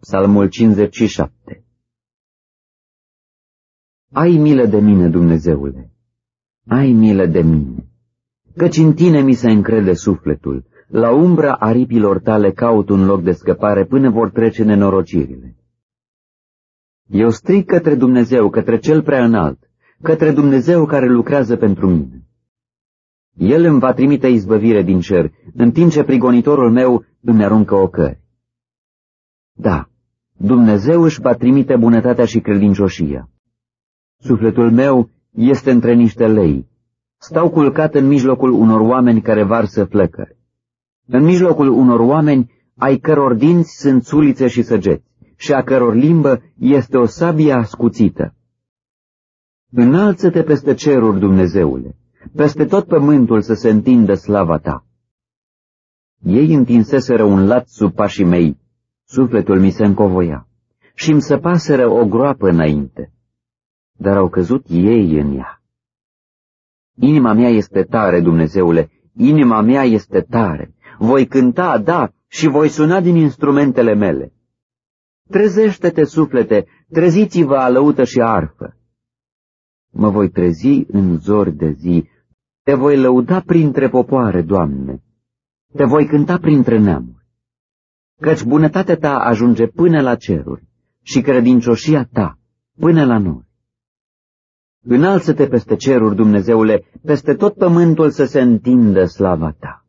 Psalmul 57 Ai milă de mine, Dumnezeule, ai milă de mine, căci în tine mi se încrede sufletul, la umbra aripilor tale caut un loc de scăpare până vor trece nenorocirile. Eu strig către Dumnezeu, către Cel prea înalt, către Dumnezeu care lucrează pentru mine. El îmi va trimite izbăvire din cer, în timp ce prigonitorul meu îmi aruncă ocări. Da, Dumnezeu își va trimite bunătatea și credincioșia. Sufletul meu este între niște lei. Stau culcat în mijlocul unor oameni care varsă flăcări. În mijlocul unor oameni ai căror dinți sunt sulițe și săgeți și a căror limbă este o sabie ascuțită. Înalță-te peste ceruri, Dumnezeule, peste tot pământul să se întindă slava ta. Ei întinseseră un lat sub pașii mei, sufletul mi se încovoia, și îmi săpaseră o groapă înainte, dar au căzut ei în ea. Inima mea este tare, Dumnezeule, inima mea este tare. Voi cânta, da, și voi suna din instrumentele mele. Trezește-te, suflete, treziți-vă alăută și arfă. Mă voi trezi în zori de zi, te voi lăuda printre popoare, Doamne, te voi cânta printre neamuri, căci bunătatea ta ajunge până la ceruri și credincioșia ta până la noi. Înalță-te peste ceruri, Dumnezeule, peste tot pământul să se întindă slava ta.